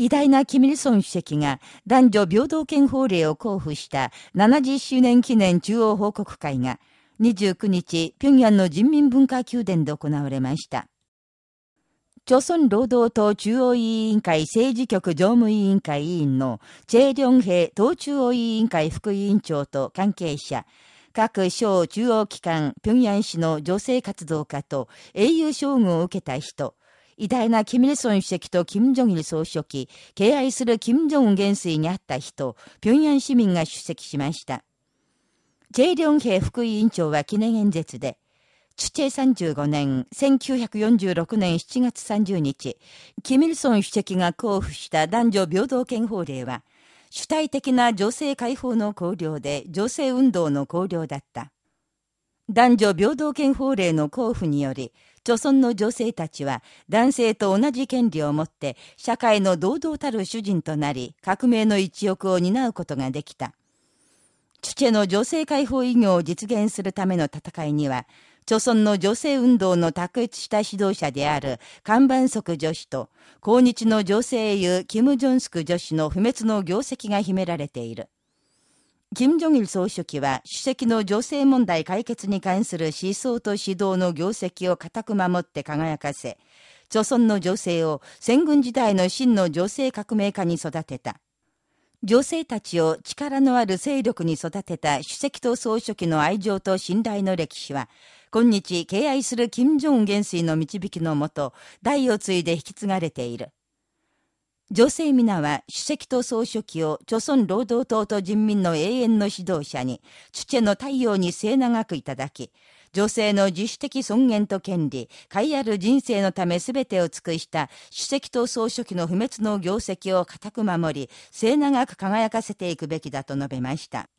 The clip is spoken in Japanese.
偉大なキミルソン主席が男女平等権法令を交付した70周年記念中央報告会が29日、平壌の人民文化宮殿で行われました。朝鮮労働党中央委員会政治局常務委員会委員のチェ・リョンヘ党中央委員会副委員長と関係者、各省中央機関、平壌市の女性活動家と英雄将軍を受けた人、偉大なキム・イルソン主席とキム・ジョンイル総書記、敬愛するキム・ジョン元帥にあった人、平壌市民が出席しました。ジェイ・リョンヘ副委員長は記念演説で、チュチェ35年、1946年7月30日、キム・イルソン主席が交付した男女平等権法令は、主体的な女性解放の綱領で女性運動の綱領だった。男女平等権法令の交付により、著村の女性たちは男性と同じ権利を持って社会の堂々たる主人となり革命の一翼を担うことができた。チュチェの女性解放医業を実現するための戦いには、著村の女性運動の卓越した指導者である看板則女子と、抗日の女性英雄キム・ジョンスク女子の不滅の業績が秘められている。金正日総書記は主席の女性問題解決に関する思想と指導の業績を固く守って輝かせ、朝鮮の女性を戦軍時代の真の女性革命家に育てた。女性たちを力のある勢力に育てた主席と総書記の愛情と信頼の歴史は、今日敬愛する金正恩元帥の導きのもと、代を継いで引き継がれている。女性皆は主席と総書記を朝鮮労働党と人民の永遠の指導者に、父の太陽に末長くいただき、女性の自主的尊厳と権利、快ある人生のため全てを尽くした主席と総書記の不滅の業績を固く守り、末長く輝かせていくべきだと述べました。